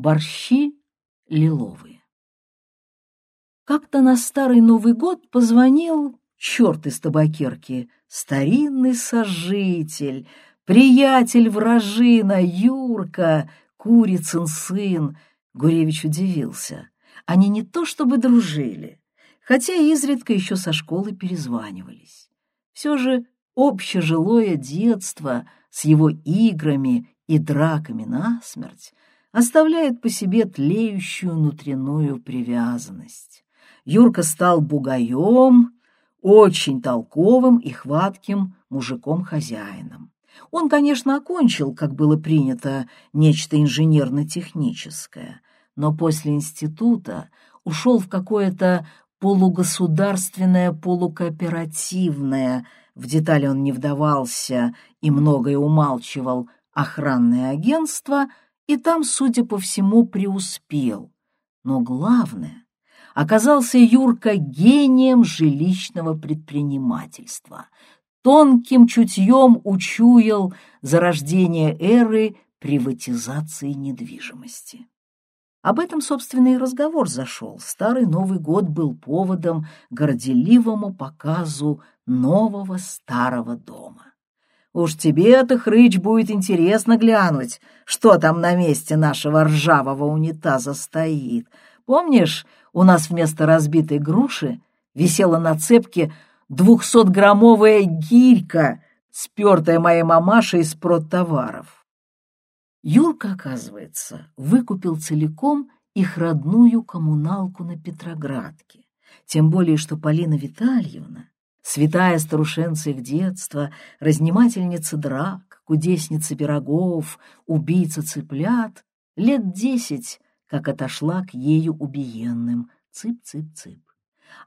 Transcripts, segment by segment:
Борщи лиловые. Как-то на Старый Новый год позвонил черт из табакерки, старинный сожитель, приятель вражина Юрка, курицын сын. Гуревич удивился. Они не то чтобы дружили, хотя изредка еще со школы перезванивались. Все же общежилое детство с его играми и драками насмерть оставляет по себе тлеющую внутреннюю привязанность. Юрка стал бугаем, очень толковым и хватким мужиком-хозяином. Он, конечно, окончил, как было принято, нечто инженерно-техническое, но после института ушел в какое-то полугосударственное, полукооперативное, в детали он не вдавался и многое умалчивал, охранное агентство, и там, судя по всему, преуспел. Но главное, оказался Юрка гением жилищного предпринимательства. Тонким чутьем учуял зарождение эры приватизации недвижимости. Об этом, собственно, и разговор зашел. Старый Новый год был поводом горделивому показу нового старого дома. Уж тебе-то, Хрыч, будет интересно глянуть, что там на месте нашего ржавого унитаза стоит. Помнишь, у нас вместо разбитой груши висела на цепке двухсотграммовая гирька, спертая моей мамашей из продтоваров? Юрка, оказывается, выкупил целиком их родную коммуналку на Петроградке. Тем более, что Полина Витальевна, святая старушенца их детства, разнимательница драк, кудесница пирогов, убийца цыплят, лет десять, как отошла к ею убиенным. Цып-цып-цып.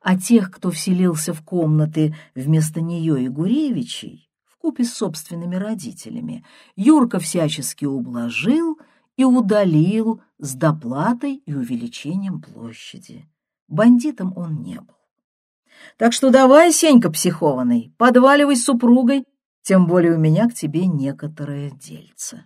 А тех, кто вселился в комнаты вместо нее и Гуревичей, вкупе с собственными родителями, Юрка всячески ублажил и удалил с доплатой и увеличением площади. Бандитом он не был. Так что давай, Сенька психованный, подваливай с супругой, тем более у меня к тебе некоторое дельце.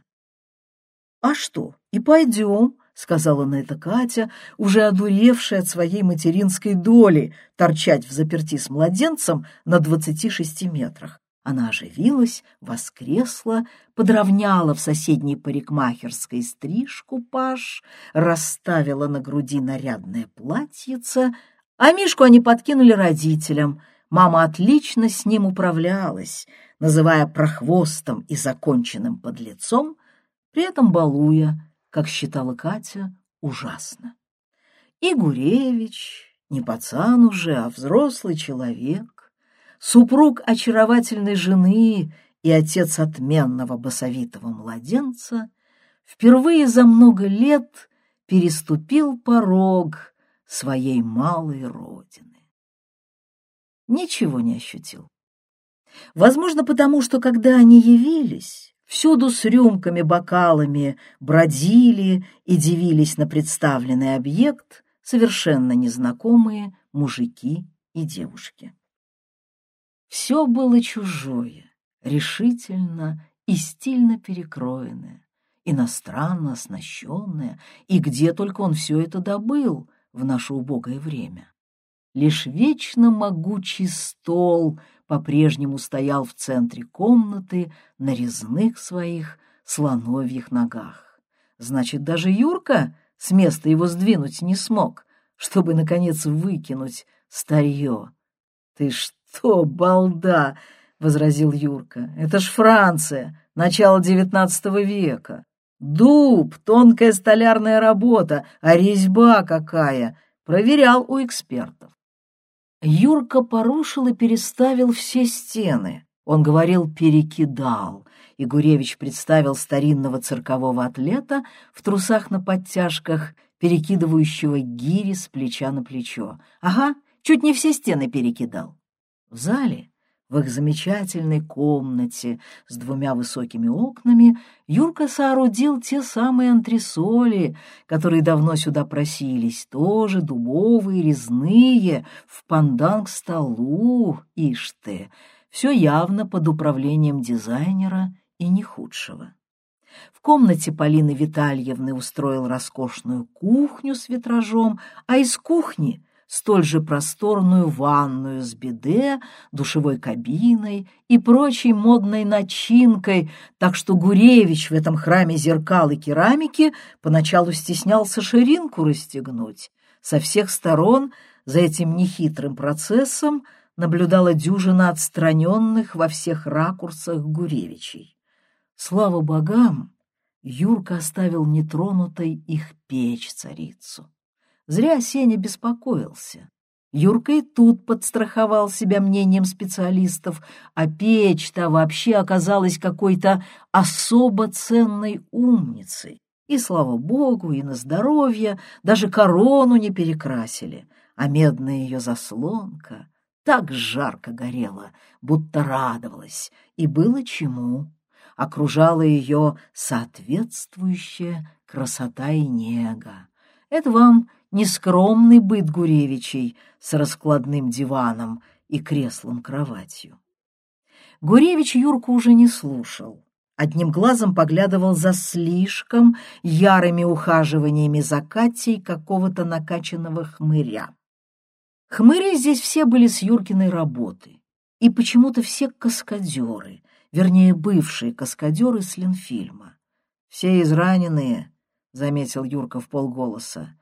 — А что, и пойдем, — сказала на это Катя, уже одуревшая от своей материнской доли торчать в заперти с младенцем на двадцати шести метрах. Она оживилась, воскресла, подровняла в соседней парикмахерской стрижку паш, расставила на груди нарядное платьице, а Мишку они подкинули родителям. Мама отлично с ним управлялась, называя прохвостом и законченным подлецом, при этом балуя, как считала Катя, ужасно. И Гуревич, не пацан уже, а взрослый человек, супруг очаровательной жены и отец отменного басовитого младенца, впервые за много лет переступил порог своей малой родины. Ничего не ощутил. Возможно, потому что, когда они явились, всюду с рюмками, бокалами бродили и дивились на представленный объект совершенно незнакомые мужики и девушки. Все было чужое, решительно и стильно перекроенное, иностранно оснащенное, и где только он все это добыл в наше убогое время. Лишь вечно могучий стол по-прежнему стоял в центре комнаты на резных своих слоновьих ногах. Значит, даже Юрка с места его сдвинуть не смог, чтобы, наконец, выкинуть старье. Ты что? «Что, балда!» — возразил Юрка. «Это ж Франция, начало девятнадцатого века. Дуб, тонкая столярная работа, а резьба какая!» Проверял у экспертов. Юрка порушил и переставил все стены. Он говорил «перекидал», и Гуревич представил старинного циркового атлета в трусах на подтяжках, перекидывающего гири с плеча на плечо. Ага, чуть не все стены перекидал. В зале, в их замечательной комнате с двумя высокими окнами, Юрка соорудил те самые антресоли, которые давно сюда просились, тоже дубовые, резные, в пандан к столу, ишь ты, все явно под управлением дизайнера и не худшего. В комнате Полины Витальевны устроил роскошную кухню с витражом, а из кухни столь же просторную ванную с биде, душевой кабиной и прочей модной начинкой, так что Гуревич в этом храме зеркал и керамики поначалу стеснялся ширинку расстегнуть. Со всех сторон за этим нехитрым процессом наблюдала дюжина отстраненных во всех ракурсах Гуревичей. Слава богам, Юрка оставил нетронутой их печь царицу. Зря Сеня беспокоился. Юрка и тут подстраховал себя мнением специалистов, а печь-то вообще оказалась какой-то особо ценной умницей. И, слава богу, и на здоровье, даже корону не перекрасили, а медная ее заслонка так жарко горела, будто радовалась, и было чему. Окружала ее соответствующая красота и нега. Это вам нескромный быт Гуревичей с раскладным диваном и креслом-кроватью. Гуревич Юрку уже не слушал. Одним глазом поглядывал за слишком ярыми ухаживаниями за Катей какого-то накачанного хмыря. Хмыри здесь все были с Юркиной работы, и почему-то все каскадеры, вернее, бывшие каскадеры с Ленфильма. «Все израненные», — заметил Юрка в полголоса,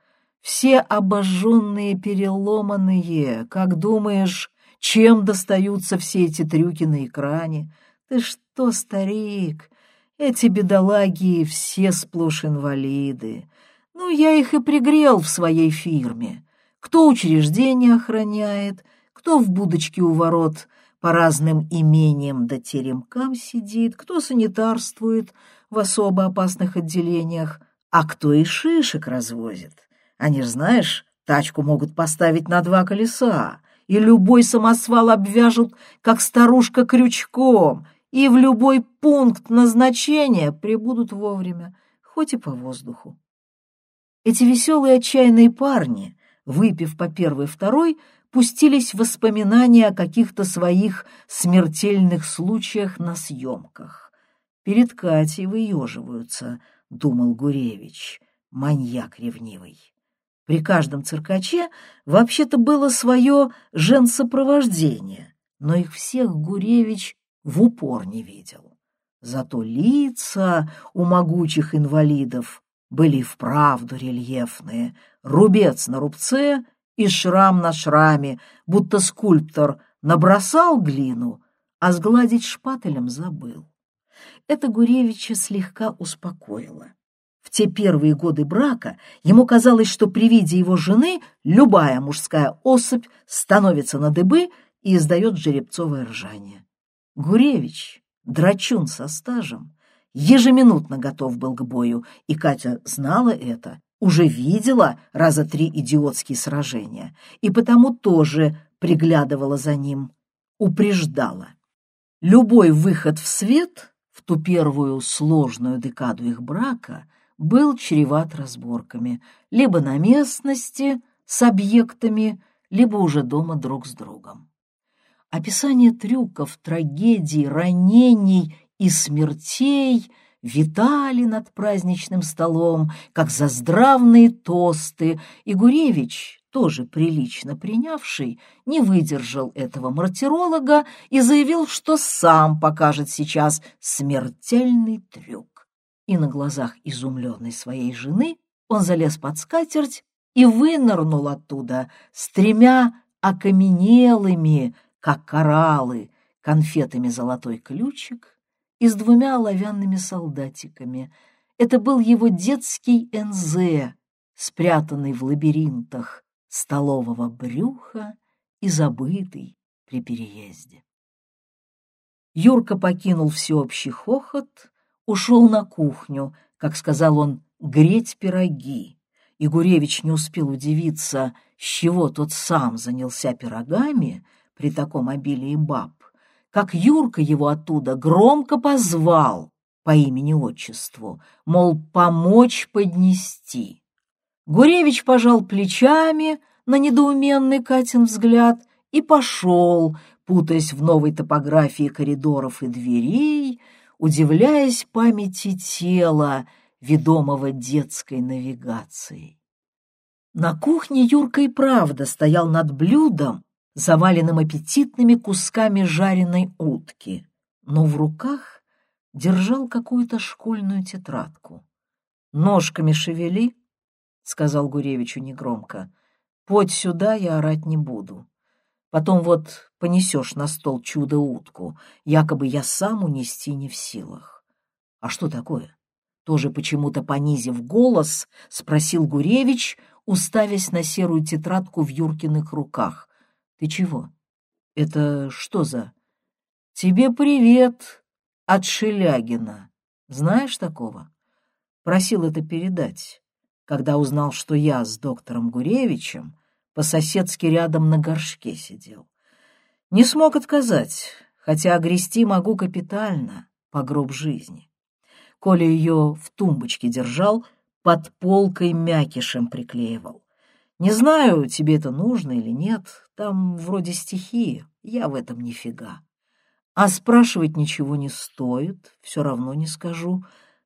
все обожженные, переломанные. Как думаешь, чем достаются все эти трюки на экране? Ты что, старик, эти бедолаги все сплошь инвалиды. Ну, я их и пригрел в своей фирме. Кто учреждение охраняет, кто в будочке у ворот по разным имениям да теремкам сидит, кто санитарствует в особо опасных отделениях, а кто и шишек развозит. Они ж, знаешь, тачку могут поставить на два колеса, и любой самосвал обвяжут, как старушка, крючком, и в любой пункт назначения прибудут вовремя, хоть и по воздуху. Эти веселые отчаянные парни, выпив по первый-второй, пустились в воспоминания о каких-то своих смертельных случаях на съемках. Перед Катей выеживаются, — думал Гуревич, маньяк ревнивый. При каждом циркаче вообще-то было свое женсопровождение, но их всех Гуревич в упор не видел. Зато лица у могучих инвалидов были вправду рельефные, рубец на рубце и шрам на шраме, будто скульптор набросал глину, а сгладить шпателем забыл. Это Гуревича слегка успокоило. В те первые годы брака ему казалось, что при виде его жены любая мужская особь становится на дыбы и издает жеребцовое ржание. Гуревич, драчун со стажем, ежеминутно готов был к бою, и Катя знала это, уже видела раза три идиотские сражения, и потому тоже приглядывала за ним, упреждала. Любой выход в свет в ту первую сложную декаду их брака был чреват разборками, либо на местности с объектами, либо уже дома друг с другом. Описание трюков, трагедий, ранений и смертей витали над праздничным столом, как заздравные тосты, и Гуревич, тоже прилично принявший, не выдержал этого мартиролога и заявил, что сам покажет сейчас смертельный трюк и на глазах изумленной своей жены он залез под скатерть и вынырнул оттуда с тремя окаменелыми, как кораллы, конфетами «Золотой ключик» и с двумя оловянными солдатиками. Это был его детский НЗ, спрятанный в лабиринтах столового брюха и забытый при переезде. Юрка покинул всеобщий хохот, ушел на кухню, как сказал он, греть пироги. И Гуревич не успел удивиться, с чего тот сам занялся пирогами при таком обилии баб, как Юрка его оттуда громко позвал по имени-отчеству, мол, помочь поднести. Гуревич пожал плечами на недоуменный Катин взгляд и пошел, путаясь в новой топографии коридоров и дверей, удивляясь памяти тела, ведомого детской навигацией. На кухне Юрка и правда стоял над блюдом, заваленным аппетитными кусками жареной утки, но в руках держал какую-то школьную тетрадку. «Ножками шевели», — сказал Гуревичу негромко. «Подь сюда, я орать не буду. Потом вот понесешь на стол чудо-утку, якобы я сам унести не в силах». «А что такое?» Тоже почему-то понизив голос, спросил Гуревич, уставясь на серую тетрадку в Юркиных руках. «Ты чего? Это что за...» «Тебе привет от Шелягина. Знаешь такого?» Просил это передать, когда узнал, что я с доктором Гуревичем по-соседски рядом на горшке сидел. Не смог отказать, хотя огрести могу капитально по гроб жизни. Коля ее в тумбочке держал, под полкой мякишем приклеивал. Не знаю, тебе это нужно или нет, там вроде стихи, я в этом нифига. А спрашивать ничего не стоит, все равно не скажу.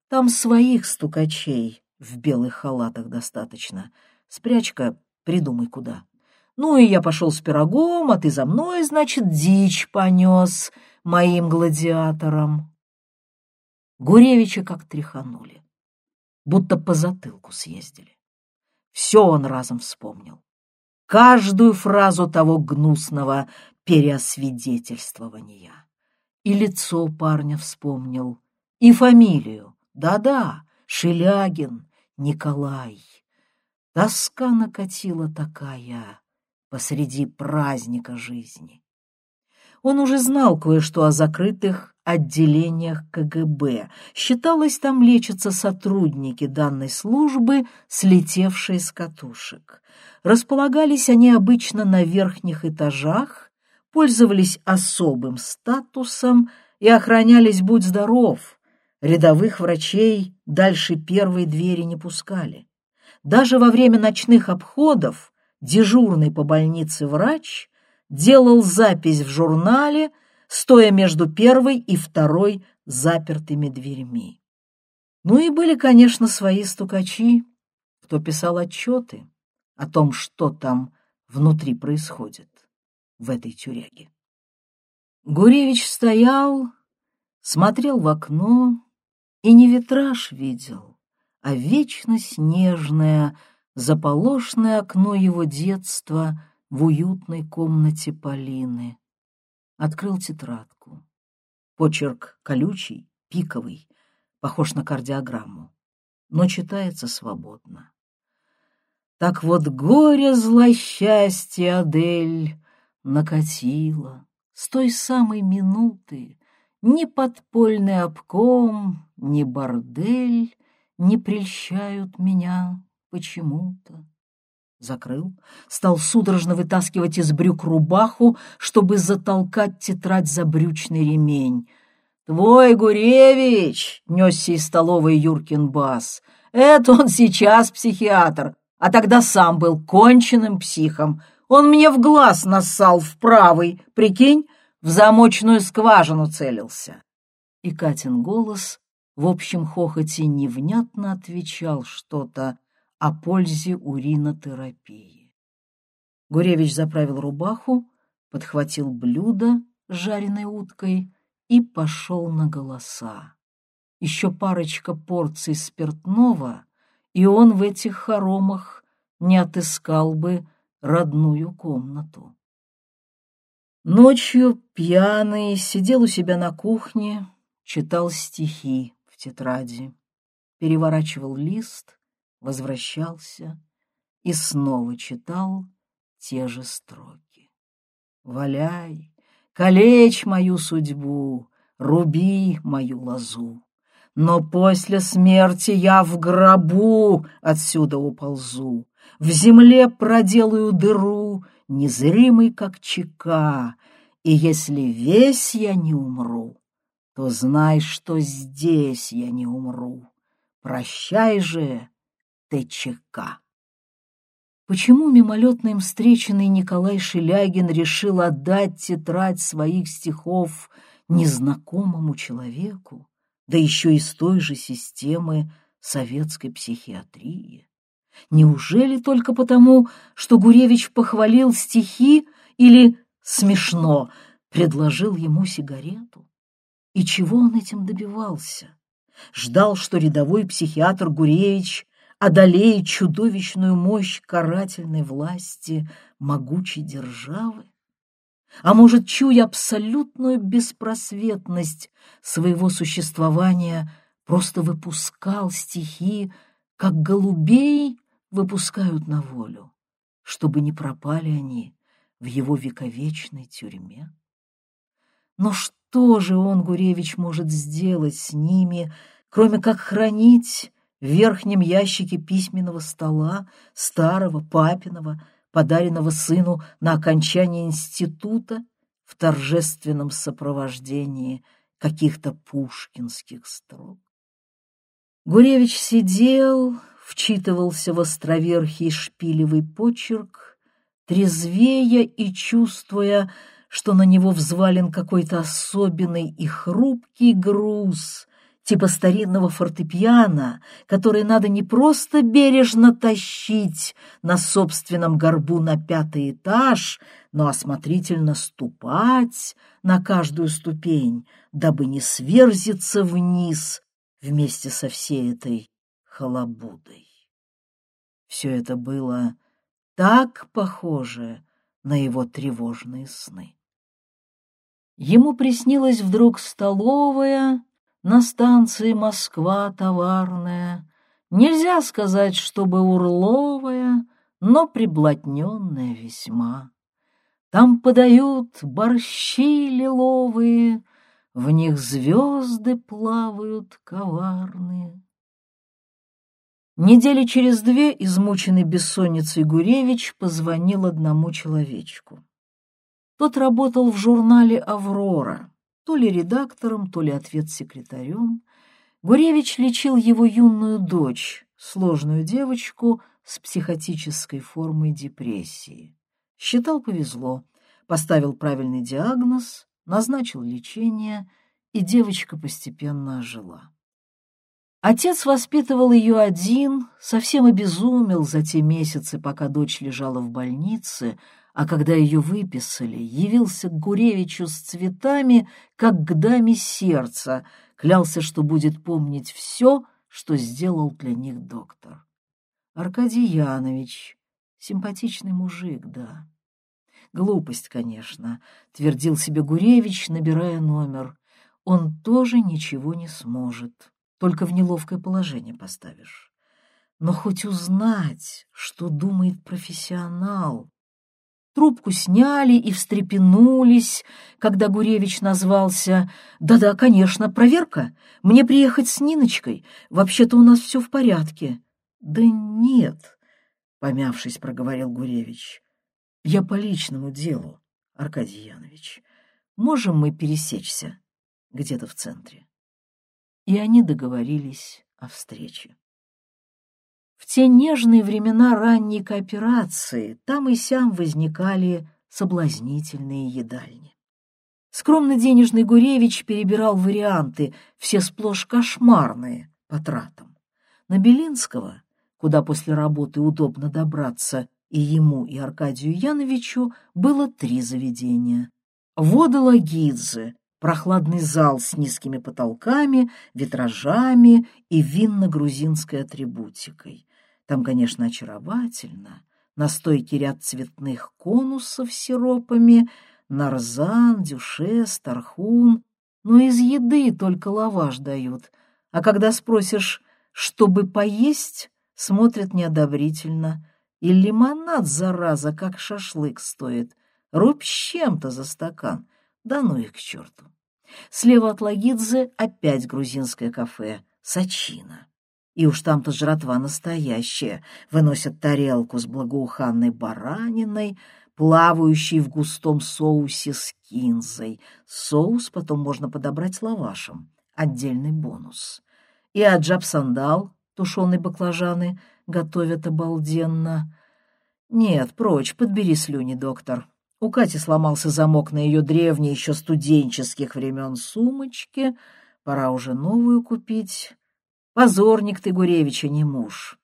Там своих стукачей в белых халатах достаточно. Спрячка, придумай куда. Ну и я пошел с пирогом, а ты за мной, значит, дичь понес моим гладиаторам. Гуревича как тряханули будто по затылку съездили. Все он разом вспомнил. Каждую фразу того гнусного переосвидетельствования. И лицо парня вспомнил, и фамилию. Да-да, Шелягин Николай. Тоска накатила такая посреди праздника жизни. Он уже знал кое-что о закрытых отделениях КГБ. Считалось, там лечатся сотрудники данной службы, слетевшие с катушек. Располагались они обычно на верхних этажах, пользовались особым статусом и охранялись «Будь здоров!». Рядовых врачей дальше первой двери не пускали. Даже во время ночных обходов дежурный по больнице врач делал запись в журнале, стоя между первой и второй запертыми дверьми. Ну и были, конечно, свои стукачи, кто писал отчеты о том, что там внутри происходит в этой тюряге. Гуревич стоял, смотрел в окно и не витраж видел, а вечно снежное, заполошное окно его детства в уютной комнате Полины открыл тетрадку. Почерк колючий, пиковый, похож на кардиограмму, но читается свободно. Так вот горе злосчастье Адель накатило с той самой минуты ни подпольный обком, ни бордель не прельщают меня почему-то закрыл, стал судорожно вытаскивать из брюк рубаху, чтобы затолкать тетрадь за брючный ремень. «Твой Гуревич!» — несся из столовой Юркин бас. «Это он сейчас психиатр, а тогда сам был конченным психом. Он мне в глаз нассал в правый, прикинь, в замочную скважину целился». И Катин голос в общем хохоте невнятно отвечал что-то, о пользе уринотерапии. Гуревич заправил рубаху, подхватил блюдо с жареной уткой и пошел на голоса. Еще парочка порций спиртного, и он в этих хоромах не отыскал бы родную комнату. Ночью пьяный сидел у себя на кухне, читал стихи тетради, переворачивал лист возвращался и снова читал те же строки. «Валяй, калечь мою судьбу, руби мою лозу, но после смерти я в гробу отсюда уползу, в земле проделаю дыру, незримый, как чека, и если весь я не умру, то знай, что здесь я не умру. Прощай же, ТЧК. Почему мимолетно им встреченный Николай Шелягин решил отдать тетрадь своих стихов незнакомому человеку, да еще из той же системы советской психиатрии. Неужели только потому, что Гуревич похвалил стихи или, смешно, предложил ему сигарету? И чего он этим добивался? Ждал, что рядовой психиатр Гуревич одолеет чудовищную мощь карательной власти могучей державы? А может, чуя абсолютную беспросветность своего существования, просто выпускал стихи, как голубей выпускают на волю, чтобы не пропали они в его вековечной тюрьме? Но что же он, Гуревич, может сделать с ними, кроме как хранить в верхнем ящике письменного стола старого папиного, подаренного сыну на окончание института в торжественном сопровождении каких-то пушкинских строк? Гуревич сидел, вчитывался в островерхий шпилевый почерк, трезвея и чувствуя, что на него взвален какой-то особенный и хрупкий груз, типа старинного фортепиано, который надо не просто бережно тащить на собственном горбу на пятый этаж, но осмотрительно ступать на каждую ступень, дабы не сверзиться вниз вместе со всей этой халабудой. Все это было так похоже на его тревожные сны. Ему приснилась вдруг столовая на станции Москва товарная, нельзя сказать, чтобы урловая, но приблотненная весьма. Там подают борщи лиловые, в них звезды плавают коварные. Недели через две измученный бессонницей Гуревич позвонил одному человечку. Тот работал в журнале «Аврора», то ли редактором, то ли ответ-секретарем. Гуревич лечил его юную дочь, сложную девочку с психотической формой депрессии. Считал, повезло, поставил правильный диагноз, назначил лечение, и девочка постепенно ожила. Отец воспитывал ее один, совсем обезумел за те месяцы, пока дочь лежала в больнице, а когда ее выписали, явился к Гуревичу с цветами, как к даме сердца, клялся, что будет помнить все, что сделал для них доктор. Аркадий Янович, симпатичный мужик, да. Глупость, конечно, твердил себе Гуревич, набирая номер. Он тоже ничего не сможет, только в неловкое положение поставишь. Но хоть узнать, что думает профессионал, Трубку сняли и встрепенулись, когда Гуревич назвался «Да-да, конечно, проверка. Мне приехать с Ниночкой. Вообще-то у нас все в порядке». «Да нет», — помявшись, проговорил Гуревич. «Я по личному делу, Аркадий Янович. Можем мы пересечься где-то в центре?» И они договорились о встрече. В те нежные времена ранней кооперации там и сям возникали соблазнительные едальни. Скромный денежный Гуревич перебирал варианты, все сплошь кошмарные по тратам. На Белинского, куда после работы удобно добраться и ему, и Аркадию Яновичу, было три заведения. Вода Лагидзе, прохладный зал с низкими потолками, витражами и винно-грузинской атрибутикой. Там, конечно, очаровательно. На стойке ряд цветных конусов с сиропами, нарзан, дюшес, тархун. Но из еды только лаваш дают. А когда спросишь, чтобы поесть, смотрят неодобрительно. И лимонад, зараза, как шашлык стоит. Рубь чем-то за стакан. Да ну их к черту. Слева от Лагидзе опять грузинское кафе «Сачина». И уж там-то жратва настоящая. Выносят тарелку с благоуханной бараниной, плавающей в густом соусе с кинзой. Соус потом можно подобрать лавашем. Отдельный бонус. И аджаб-сандал, тушеные баклажаны, готовят обалденно. Нет, прочь, подбери слюни, доктор. У Кати сломался замок на ее древней еще студенческих времен сумочке — Пора уже новую купить. Позорник ты, Гуревича, не муж.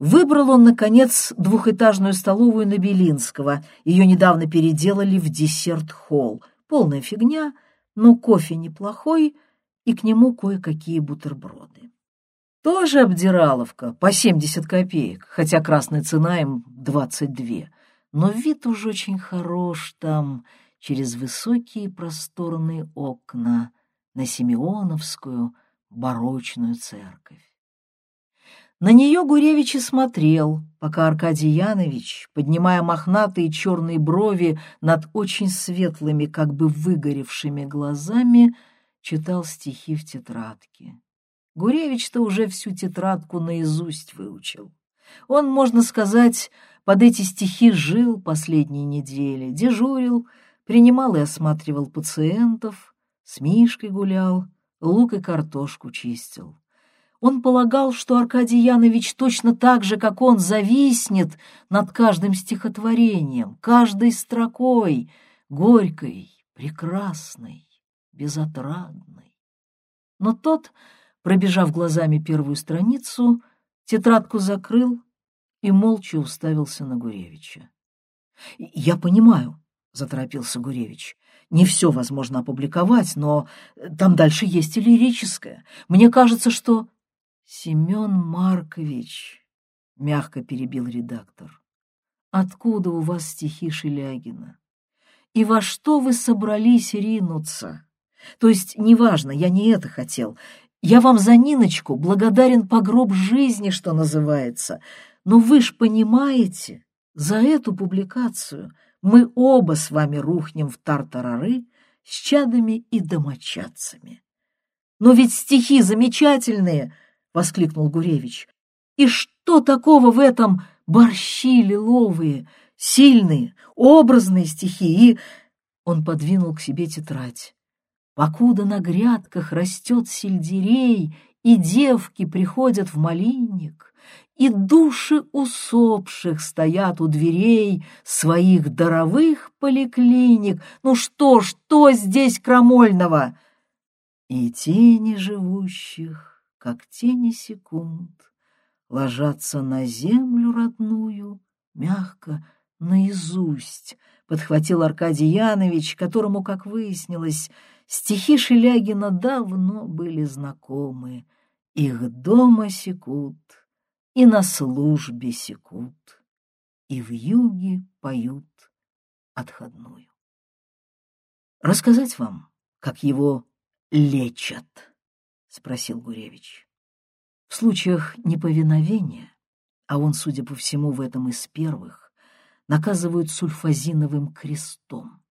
Выбрал он, наконец, двухэтажную столовую на Белинского. Ее недавно переделали в десерт-холл. Полная фигня, но кофе неплохой, и к нему кое-какие бутерброды. Тоже обдираловка, по 70 копеек, хотя красная цена им 22. Но вид уж очень хорош там, через высокие просторные окна, на Симеоновскую барочную церковь. На нее Гуревич и смотрел, пока Аркадий Янович, поднимая мохнатые черные брови над очень светлыми, как бы выгоревшими глазами, читал стихи в тетрадке. Гуревич-то уже всю тетрадку наизусть выучил. Он, можно сказать, под эти стихи жил последние недели, дежурил, принимал и осматривал пациентов, с Мишкой гулял, лук и картошку чистил. Он полагал, что Аркадий Янович точно так же, как он, зависнет над каждым стихотворением, каждой строкой, горькой, прекрасной, безотрадной. Но тот, пробежав глазами первую страницу, тетрадку закрыл и молча уставился на Гуревича. — Я понимаю, — заторопился Гуревич, — не все возможно опубликовать, но там дальше есть и лирическое. Мне кажется, что... Семен Маркович, — мягко перебил редактор, — откуда у вас стихи Шелягина? И во что вы собрались ринуться? То есть, неважно, я не это хотел. Я вам за Ниночку благодарен по гроб жизни, что называется. Но вы ж понимаете, за эту публикацию мы оба с вами рухнем в тартарары с чадами и домочадцами. Но ведь стихи замечательные —— воскликнул Гуревич. «И что такого в этом борщи лиловые, сильные, образные стихи?» И он подвинул к себе тетрадь. «Покуда на грядках растет сельдерей, и девки приходят в малинник, и души усопших стоят у дверей своих даровых поликлиник. Ну что, что здесь крамольного?» И тени живущих как тени секунд, ложатся на землю родную, мягко, наизусть, подхватил Аркадий Янович, которому, как выяснилось, стихи Шелягина давно были знакомы. Их дома секут, и на службе секут, и в юге поют отходную. Рассказать вам, как его лечат? — спросил Гуревич. В случаях неповиновения, а он, судя по всему, в этом из первых, наказывают сульфазиновым крестом.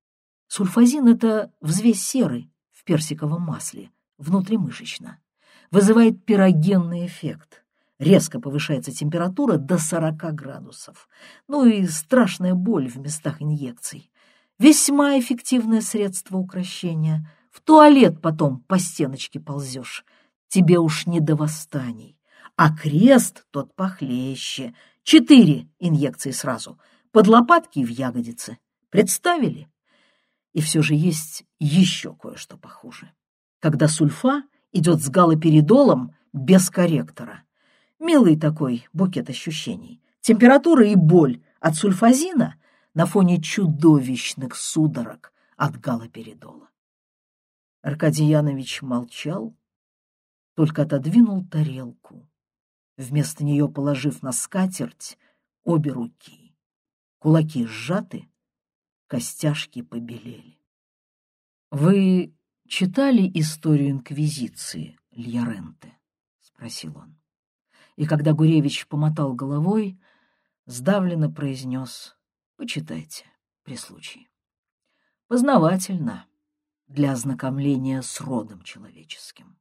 Сульфазин — это взвесь серы в персиковом масле, внутримышечно. Вызывает пирогенный эффект. Резко повышается температура до 40 градусов. Ну и страшная боль в местах инъекций. Весьма эффективное средство укрощения. В туалет потом по стеночке ползешь. Тебе уж не до восстаний. А крест тот похлеще. Четыре инъекции сразу. Под лопатки и в ягодицы. Представили? И все же есть еще кое-что похуже. Когда сульфа идет с галоперидолом без корректора. Милый такой букет ощущений. Температура и боль от сульфазина на фоне чудовищных судорог от галоперидола. Аркадий Янович молчал, только отодвинул тарелку, вместо нее положив на скатерть обе руки. Кулаки сжаты, костяшки побелели. — Вы читали историю Инквизиции, Льяренте? — спросил он. И когда Гуревич помотал головой, сдавленно произнес «Почитайте при случае». Познавательно для ознакомления с родом человеческим.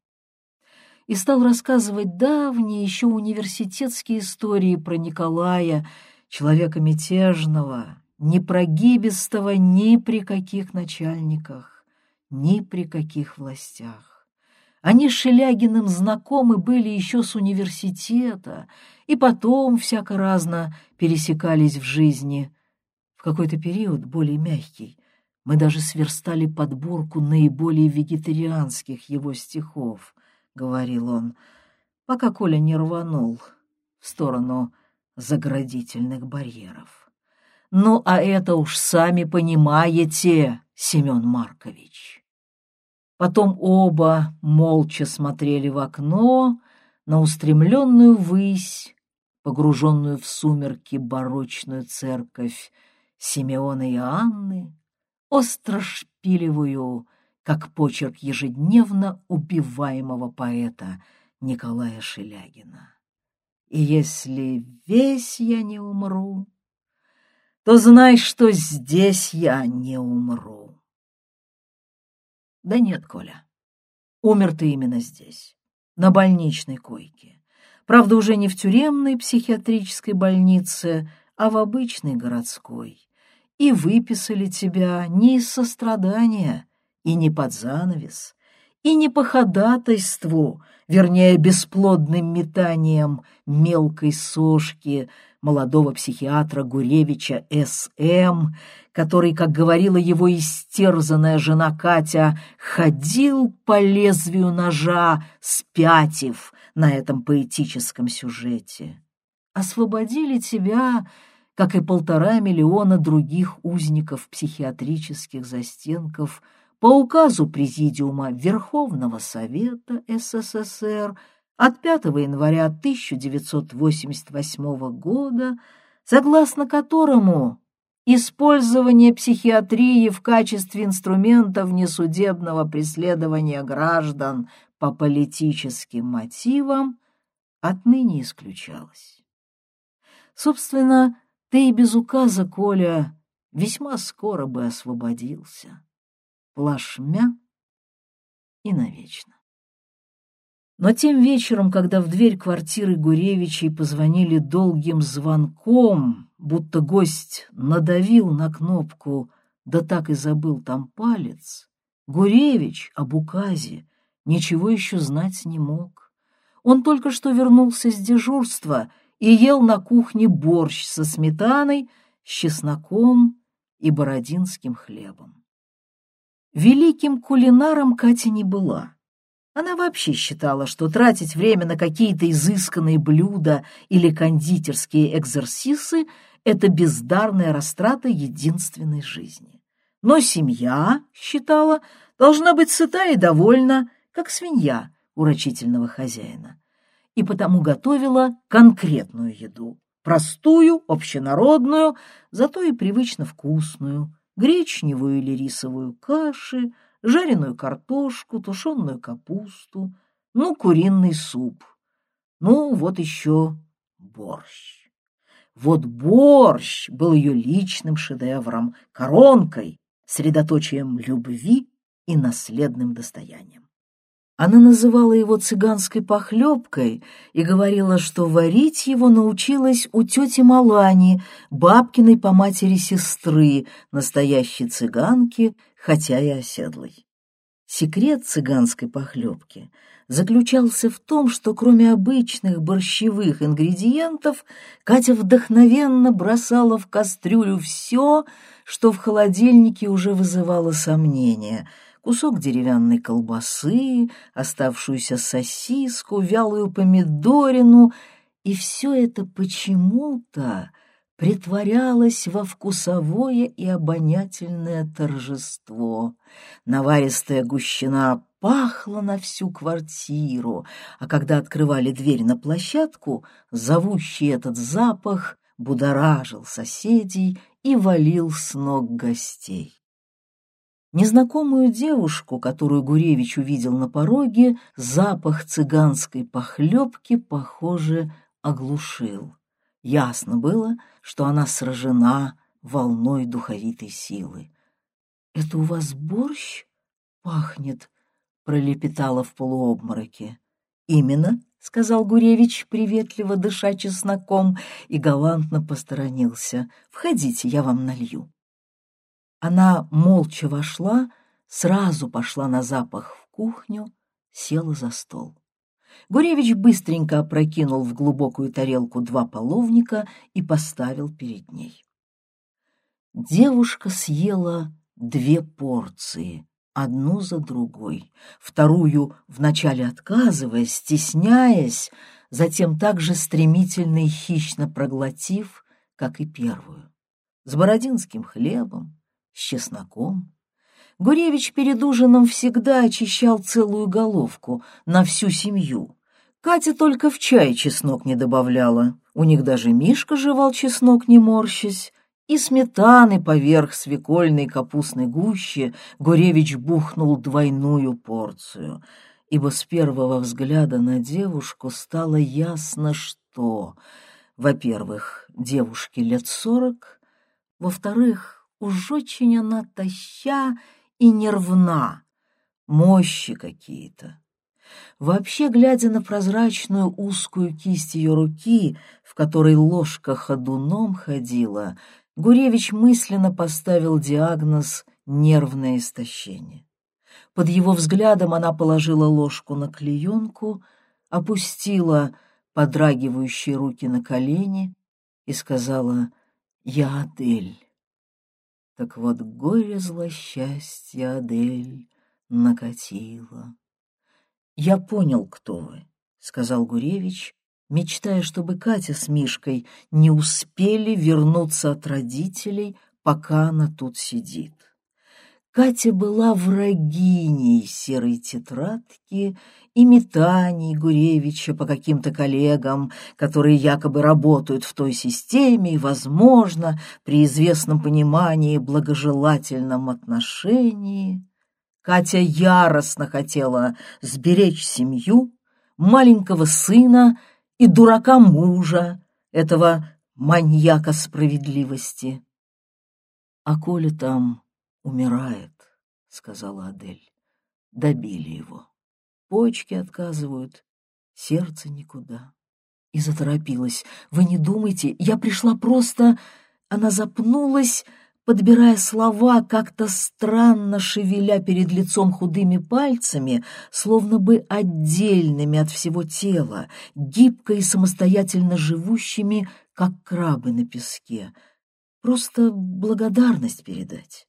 И стал рассказывать давние еще университетские истории про Николая, человека мятежного, не прогибистого ни при каких начальниках, ни при каких властях. Они с Шелягиным знакомы были еще с университета, и потом всяко разно пересекались в жизни. В какой-то период, более мягкий, Мы даже сверстали подборку наиболее вегетарианских его стихов, — говорил он, пока Коля не рванул в сторону заградительных барьеров. Ну, а это уж сами понимаете, Семен Маркович. Потом оба молча смотрели в окно на устремленную высь, погруженную в сумерки барочную церковь Симеона и Анны, остро шпилевую, как почерк ежедневно убиваемого поэта Николая Шелягина. И если весь я не умру, то знай, что здесь я не умру. Да нет, Коля, умер ты именно здесь, на больничной койке. Правда, уже не в тюремной психиатрической больнице, а в обычной городской и выписали тебя не из сострадания и не под занавес, и не по ходатайству, вернее, бесплодным метанием мелкой сошки молодого психиатра Гуревича С.М., который, как говорила его истерзанная жена Катя, ходил по лезвию ножа, спятив на этом поэтическом сюжете. Освободили тебя как и полтора миллиона других узников психиатрических застенков по указу Президиума Верховного Совета СССР от 5 января 1988 года, согласно которому использование психиатрии в качестве инструмента внесудебного преследования граждан по политическим мотивам отныне исключалось. Собственно, ты и без указа, Коля, весьма скоро бы освободился, плашмя и навечно. Но тем вечером, когда в дверь квартиры Гуревичей позвонили долгим звонком, будто гость надавил на кнопку, да так и забыл там палец, Гуревич об указе ничего еще знать не мог. Он только что вернулся с дежурства — и ел на кухне борщ со сметаной, с чесноком и бородинским хлебом. Великим кулинаром Катя не была. Она вообще считала, что тратить время на какие-то изысканные блюда или кондитерские экзерсисы — это бездарная растрата единственной жизни. Но семья, считала, должна быть сыта и довольна, как свинья у рачительного хозяина и потому готовила конкретную еду, простую, общенародную, зато и привычно вкусную, гречневую или рисовую каши, жареную картошку, тушеную капусту, ну, куриный суп, ну, вот еще борщ. Вот борщ был ее личным шедевром, коронкой, средоточием любви и наследным достоянием. Она называла его цыганской похлебкой и говорила, что варить его научилась у тети Малани, бабкиной по матери сестры, настоящей цыганки, хотя и оседлой. Секрет цыганской похлебки заключался в том, что кроме обычных борщевых ингредиентов Катя вдохновенно бросала в кастрюлю все, что в холодильнике уже вызывало сомнения — кусок деревянной колбасы, оставшуюся сосиску, вялую помидорину, и все это почему-то притворялось во вкусовое и обонятельное торжество. Наваристая гущина пахла на всю квартиру, а когда открывали дверь на площадку, зовущий этот запах будоражил соседей и валил с ног гостей. Незнакомую девушку, которую Гуревич увидел на пороге, запах цыганской похлебки, похоже, оглушил. Ясно было, что она сражена волной духовитой силы. — Это у вас борщ пахнет? — пролепетала в полуобмороке. — Именно, — сказал Гуревич, приветливо дыша чесноком, и галантно посторонился. — Входите, я вам налью. Она молча вошла, сразу пошла на запах в кухню, села за стол. Гуревич быстренько опрокинул в глубокую тарелку два половника и поставил перед ней. Девушка съела две порции, одну за другой, вторую вначале отказываясь, стесняясь, затем также стремительно и хищно проглотив, как и первую, с бородинским хлебом, с чесноком. Гуревич перед ужином всегда очищал целую головку на всю семью. Катя только в чай чеснок не добавляла, у них даже Мишка жевал чеснок, не морщась, и сметаны поверх свекольной капустной гущи Гуревич бухнул двойную порцию, ибо с первого взгляда на девушку стало ясно, что, во-первых, девушке лет сорок, во-вторых, уж очень она таща и нервна, мощи какие-то. Вообще, глядя на прозрачную узкую кисть ее руки, в которой ложка ходуном ходила, Гуревич мысленно поставил диагноз «нервное истощение». Под его взглядом она положила ложку на клеенку, опустила подрагивающие руки на колени и сказала «Я Адель». Так вот горе злосчастье Адель накатила. «Я понял, кто вы», — сказал Гуревич, мечтая, чтобы Катя с Мишкой не успели вернуться от родителей, пока она тут сидит. Катя была врагиней серой тетрадки и метаний Гуревича по каким-то коллегам, которые якобы работают в той системе и, возможно, при известном понимании благожелательном отношении. Катя яростно хотела сберечь семью, маленького сына и дурака мужа, этого маньяка справедливости. А Коля там умирает, — сказала Адель. Добили его. Почки отказывают, сердце никуда. И заторопилась. Вы не думайте, я пришла просто... Она запнулась, подбирая слова, как-то странно шевеля перед лицом худыми пальцами, словно бы отдельными от всего тела, гибко и самостоятельно живущими, как крабы на песке. Просто благодарность передать.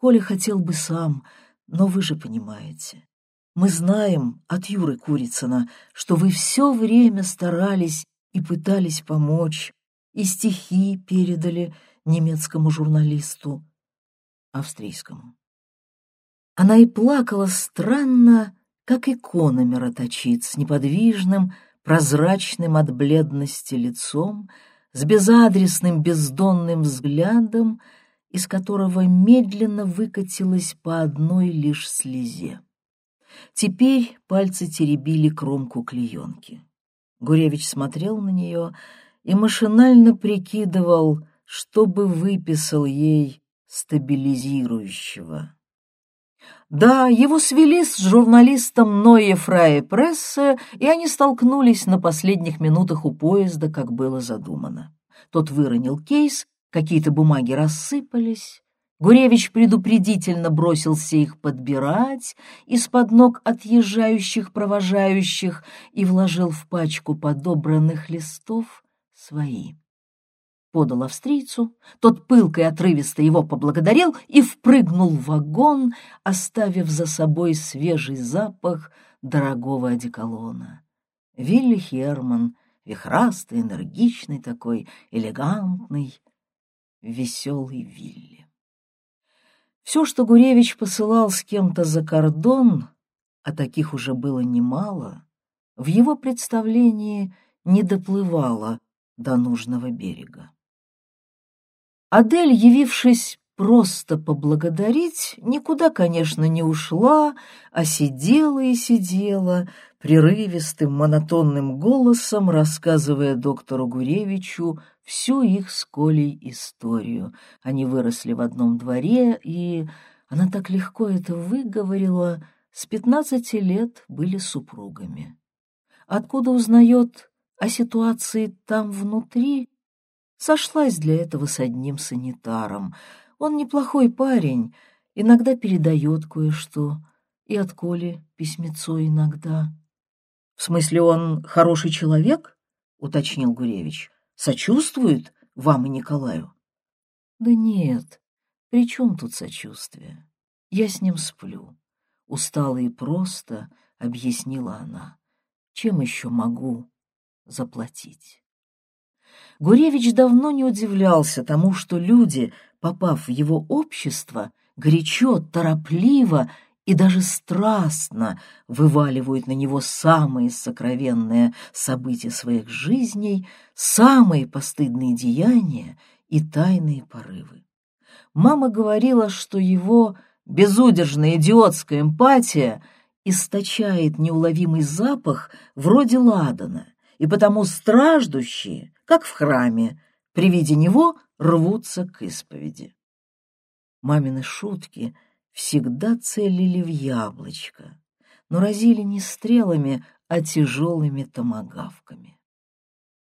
Коля хотел бы сам, но вы же понимаете. Мы знаем от Юры Курицына, что вы все время старались и пытались помочь, и стихи передали, немецкому журналисту, австрийскому. Она и плакала странно, как икона мироточит, с неподвижным, прозрачным от бледности лицом, с безадресным бездонным взглядом, из которого медленно выкатилась по одной лишь слезе. Теперь пальцы теребили кромку клеенки. Гуревич смотрел на нее и машинально прикидывал, чтобы выписал ей стабилизирующего. Да, его свели с журналистом Ноя Фрае Прессе, и они столкнулись на последних минутах у поезда, как было задумано. Тот выронил кейс, какие-то бумаги рассыпались. Гуревич предупредительно бросился их подбирать из-под ног отъезжающих провожающих и вложил в пачку подобранных листов свои подал австрийцу, тот пылко и отрывисто его поблагодарил и впрыгнул в вагон, оставив за собой свежий запах дорогого одеколона. Вилли Херман, вихрастый, энергичный такой, элегантный, веселый Вилли. Все, что Гуревич посылал с кем-то за кордон, а таких уже было немало, в его представлении не доплывало до нужного берега. Адель, явившись просто поблагодарить, никуда, конечно, не ушла, а сидела и сидела, прерывистым монотонным голосом рассказывая доктору Гуревичу всю их с Колей историю. Они выросли в одном дворе, и она так легко это выговорила, с пятнадцати лет были супругами. Откуда узнает о ситуации там внутри, Сошлась для этого с одним санитаром. Он неплохой парень, иногда передает кое-что, и от Коли письмецо иногда. — В смысле, он хороший человек? — уточнил Гуревич. — Сочувствует вам и Николаю? — Да нет, При чем тут сочувствие? Я с ним сплю. Устала и просто, — объяснила она. Чем еще могу заплатить? Гуревич давно не удивлялся тому, что люди, попав в его общество, горячо, торопливо и даже страстно вываливают на него самые сокровенные события своих жизней, самые постыдные деяния и тайные порывы. Мама говорила, что его безудержная идиотская эмпатия источает неуловимый запах вроде ладана, и потому страждущие, как в храме, при виде него рвутся к исповеди. Мамины шутки всегда целили в яблочко, но разили не стрелами, а тяжелыми томагавками.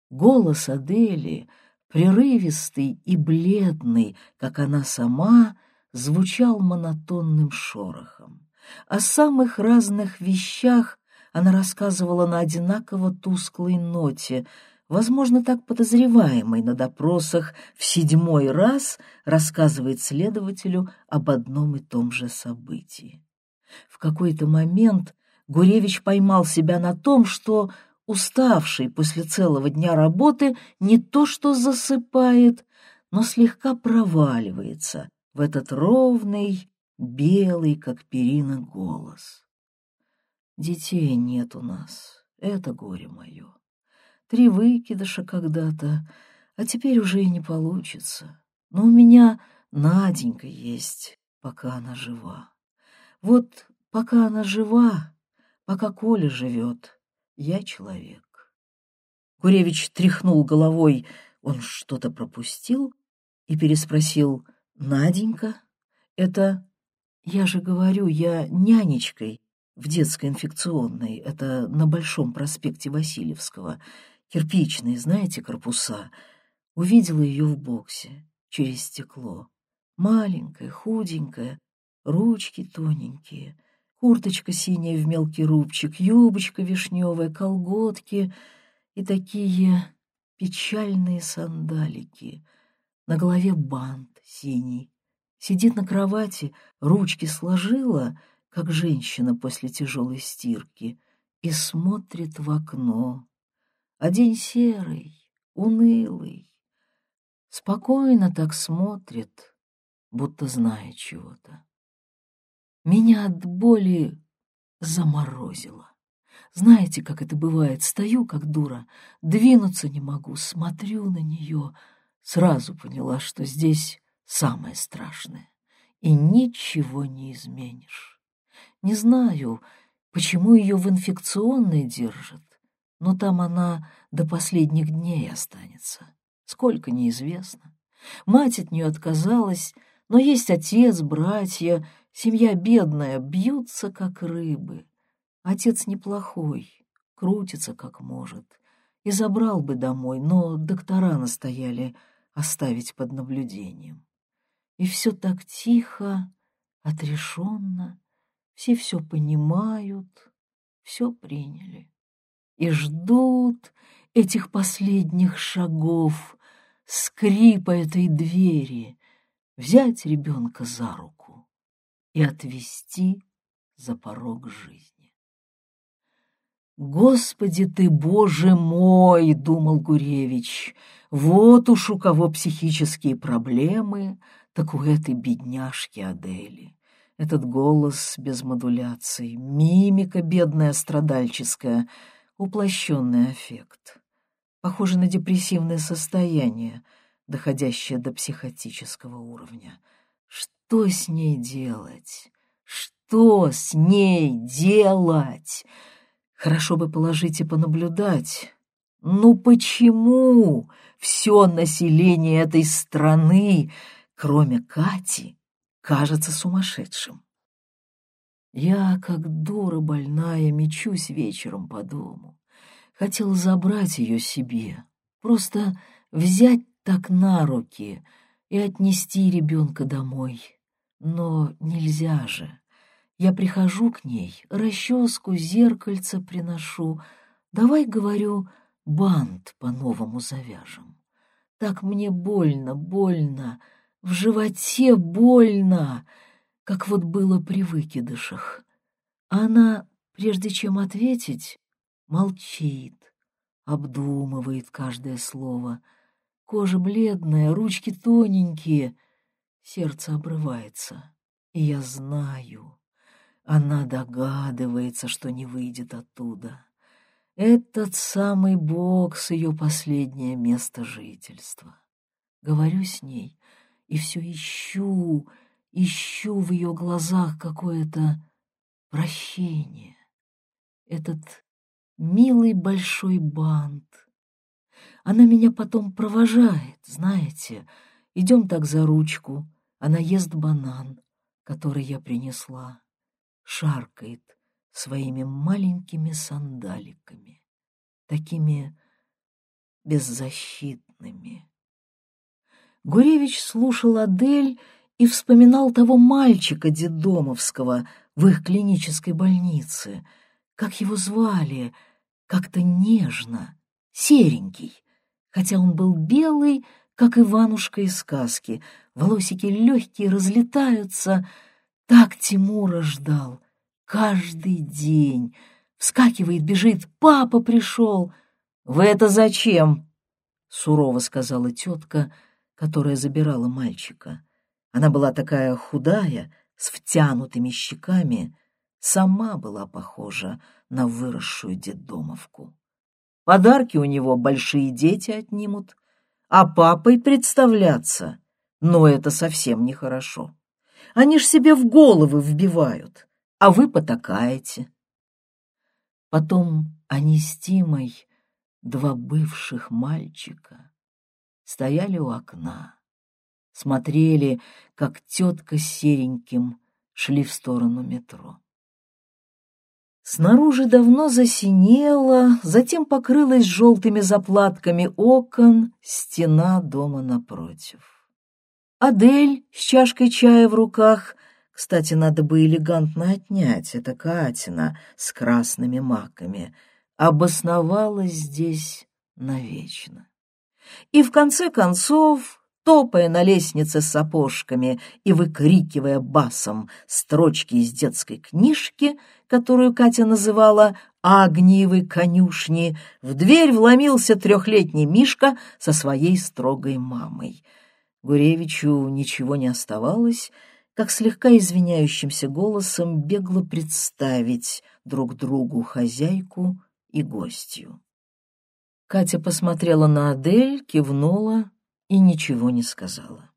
Голос Адели, прерывистый и бледный, как она сама, звучал монотонным шорохом. О самых разных вещах она рассказывала на одинаково тусклой ноте — возможно, так подозреваемый на допросах в седьмой раз рассказывает следователю об одном и том же событии. В какой-то момент Гуревич поймал себя на том, что, уставший после целого дня работы, не то что засыпает, но слегка проваливается в этот ровный, белый, как перина, голос. «Детей нет у нас, это горе мое три выкидыша когда-то, а теперь уже и не получится. Но у меня Наденька есть, пока она жива. Вот пока она жива, пока Коля живет, я человек. Куревич тряхнул головой, он что-то пропустил и переспросил «Наденька? Это...» «Я же говорю, я нянечкой в детской инфекционной, это на Большом проспекте Васильевского кирпичные, знаете, корпуса. Увидела ее в боксе через стекло. Маленькая, худенькая, ручки тоненькие, курточка синяя в мелкий рубчик, юбочка вишневая, колготки и такие печальные сандалики. На голове бант синий. Сидит на кровати, ручки сложила, как женщина после тяжелой стирки, и смотрит в окно а день серый, унылый. Спокойно так смотрит, будто знает чего-то. Меня от боли заморозило. Знаете, как это бывает? Стою, как дура, двинуться не могу, смотрю на нее. Сразу поняла, что здесь самое страшное, и ничего не изменишь. Не знаю, почему ее в инфекционной держат но там она до последних дней останется. Сколько неизвестно. Мать от нее отказалась, но есть отец, братья, семья бедная, бьются, как рыбы. Отец неплохой, крутится, как может, и забрал бы домой, но доктора настояли оставить под наблюдением. И все так тихо, отрешенно, все все понимают, все приняли и ждут этих последних шагов, скрипа этой двери, взять ребенка за руку и отвести за порог жизни. «Господи ты, Боже мой!» — думал Гуревич. «Вот уж у кого психические проблемы, так у этой бедняжки Адели. Этот голос без модуляции, мимика бедная страдальческая — уплощенный аффект, похоже на депрессивное состояние, доходящее до психотического уровня. Что с ней делать? Что с ней делать? Хорошо бы положить и понаблюдать. Ну почему все население этой страны, кроме Кати, кажется сумасшедшим? Я, как дура больная, мечусь вечером по дому. Хотел забрать ее себе, просто взять так на руки и отнести ребенка домой. Но нельзя же. Я прихожу к ней, расческу, зеркальце приношу. Давай, говорю, бант по-новому завяжем. Так мне больно, больно. в животе больно, как вот было при выкидышах. Она, прежде чем ответить, молчит, обдумывает каждое слово. Кожа бледная, ручки тоненькие, сердце обрывается. И я знаю, она догадывается, что не выйдет оттуда. Этот самый бокс — ее последнее место жительства. Говорю с ней и все ищу, ищу в ее глазах какое-то прощение. Этот милый большой бант. Она меня потом провожает, знаете. Идем так за ручку. Она ест банан, который я принесла. Шаркает своими маленькими сандаликами, такими беззащитными. Гуревич слушал Адель и вспоминал того мальчика детдомовского в их клинической больнице. Как его звали? Как-то нежно, серенький, хотя он был белый, как Иванушка из сказки. Волосики легкие разлетаются. Так Тимура ждал, Каждый день. Вскакивает, бежит. «Папа пришел!» «Вы это зачем?» — сурово сказала тетка, которая забирала мальчика. Она была такая худая, с втянутыми щеками, сама была похожа на выросшую детдомовку. Подарки у него большие дети отнимут, а папой представляться, но это совсем нехорошо. Они ж себе в головы вбивают а вы потакаете. Потом они с Тимой, два бывших мальчика, стояли у окна, смотрели, как тетка с сереньким шли в сторону метро. Снаружи давно засинело, затем покрылась желтыми заплатками окон стена дома напротив. Адель с чашкой чая в руках кстати, надо бы элегантно отнять, это Катина с красными маками. Обосновалась здесь навечно. И в конце концов, топая на лестнице с сапожками и выкрикивая басом строчки из детской книжки, которую Катя называла «Агниевой конюшни», в дверь вломился трехлетний Мишка со своей строгой мамой. Гуревичу ничего не оставалось, как слегка извиняющимся голосом бегло представить друг другу хозяйку и гостью. Катя посмотрела на Адель, кивнула и ничего не сказала.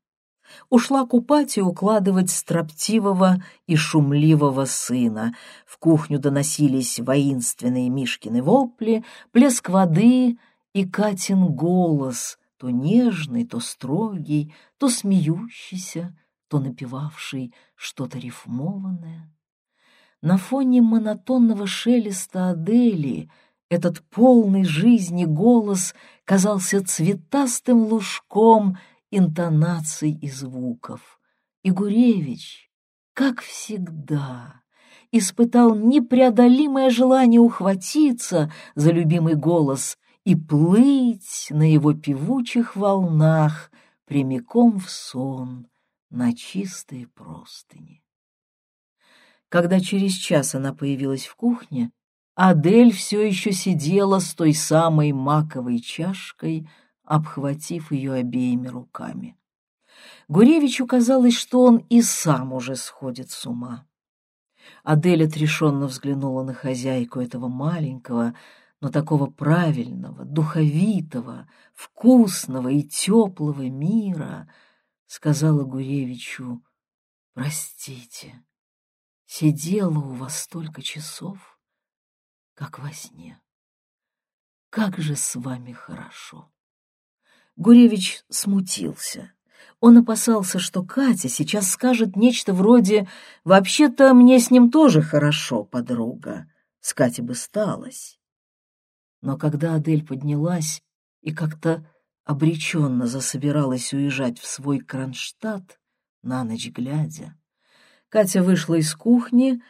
Ушла купать и укладывать строптивого и шумливого сына. В кухню доносились воинственные Мишкины вопли, плеск воды и Катин голос, то нежный, то строгий, то смеющийся, то напевавший что-то рифмованное. На фоне монотонного шелеста Адели этот полный жизни голос казался цветастым лужком интонаций и звуков. И Гуревич, как всегда, испытал непреодолимое желание ухватиться за любимый голос и плыть на его певучих волнах прямиком в сон, на чистые простыни. Когда через час она появилась в кухне, Адель все еще сидела с той самой маковой чашкой, обхватив ее обеими руками. Гуревичу казалось, что он и сам уже сходит с ума. Адель отрешенно взглянула на хозяйку этого маленького, но такого правильного, духовитого, вкусного и теплого мира — сказала Гуревичу, простите, сидела у вас столько часов, как во сне. Как же с вами хорошо. Гуревич смутился. Он опасался, что Катя сейчас скажет нечто вроде «Вообще-то мне с ним тоже хорошо, подруга». С Катей бы сталось. Но когда Адель поднялась и как-то обреченно засобиралась уезжать в свой Кронштадт, на ночь глядя, Катя вышла из кухни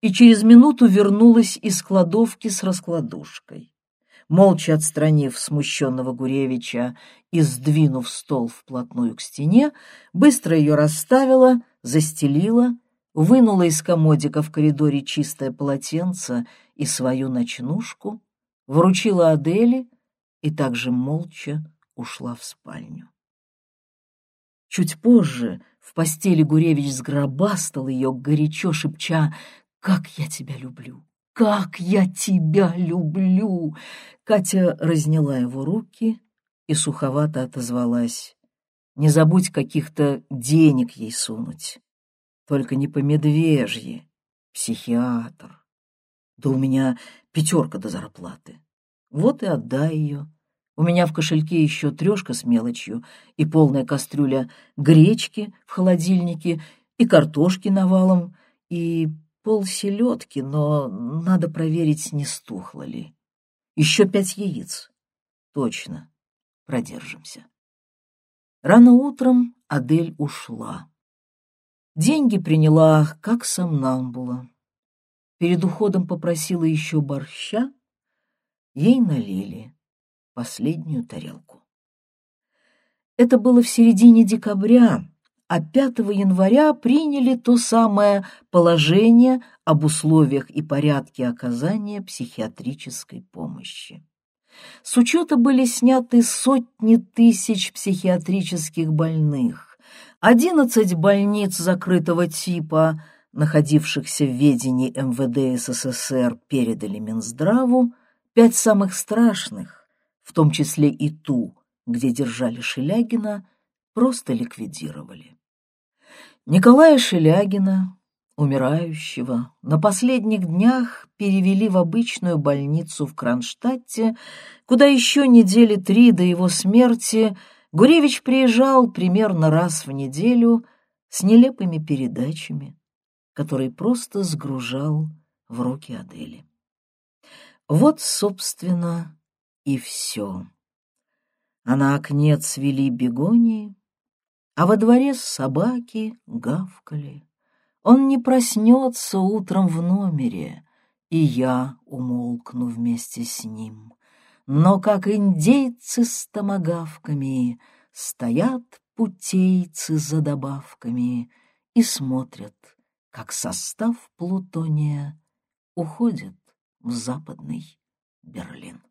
и через минуту вернулась из кладовки с раскладушкой. молча отстранив смущенного Гуревича и сдвинув стол вплотную к стене, быстро ее расставила, застелила, вынула из комодика в коридоре чистое полотенце и свою ночнушку, вручила Адели и также молча ушла в спальню. Чуть позже в постели Гуревич сгробастал ее, горячо шепча «Как я тебя люблю! Как я тебя люблю!» Катя разняла его руки и суховато отозвалась. «Не забудь каких-то денег ей сунуть. Только не по медвежье, психиатр. Да у меня пятерка до зарплаты. Вот и отдай ее. У меня в кошельке еще трешка с мелочью и полная кастрюля гречки в холодильнике, и картошки навалом, и пол селедки, но надо проверить, не стухло ли. Еще пять яиц. Точно, продержимся. Рано утром Адель ушла. Деньги приняла, как сомнамбула. Перед уходом попросила еще борща. Ей налили последнюю тарелку. Это было в середине декабря, а 5 января приняли то самое положение об условиях и порядке оказания психиатрической помощи. С учета были сняты сотни тысяч психиатрических больных, 11 больниц закрытого типа, находившихся в ведении МВД СССР, передали Минздраву, пять самых страшных, в том числе и ту, где держали Шелягина, просто ликвидировали. Николая Шелягина, умирающего, на последних днях перевели в обычную больницу в Кронштадте, куда еще недели три до его смерти Гуревич приезжал примерно раз в неделю с нелепыми передачами, которые просто сгружал в руки Адели. Вот, собственно, и все. А на окне цвели бегонии, а во дворе собаки гавкали. Он не проснется утром в номере, и я умолкну вместе с ним. Но как индейцы с томогавками стоят путейцы за добавками и смотрят, как состав Плутония уходит в западный Берлин.